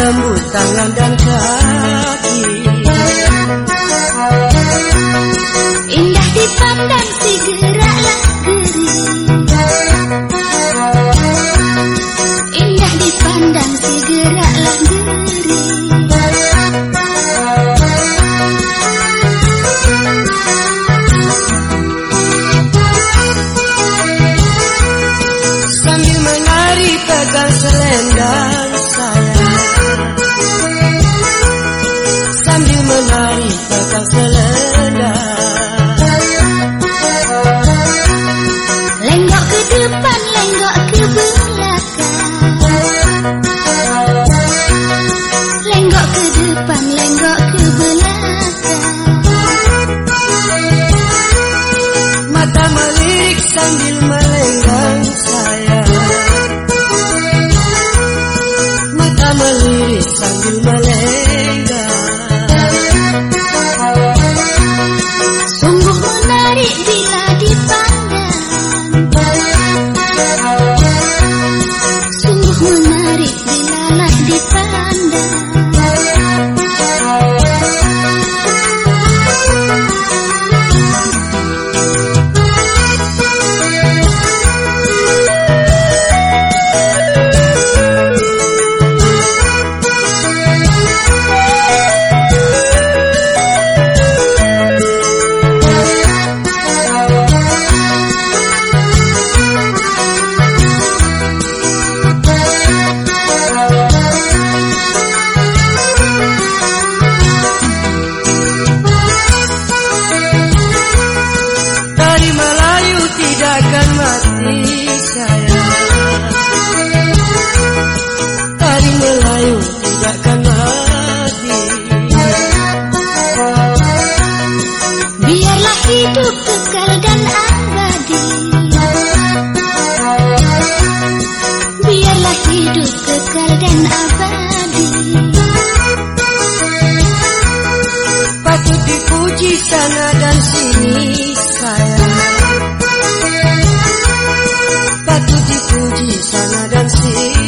lembut tangan dan kaki. Indah dipandang sambil melenggang sayang kekal dan abadi. Biarlah hidup kekal dan abadi. Patut dipuji sana dan sini sayang Patut dipuji sana dan sini.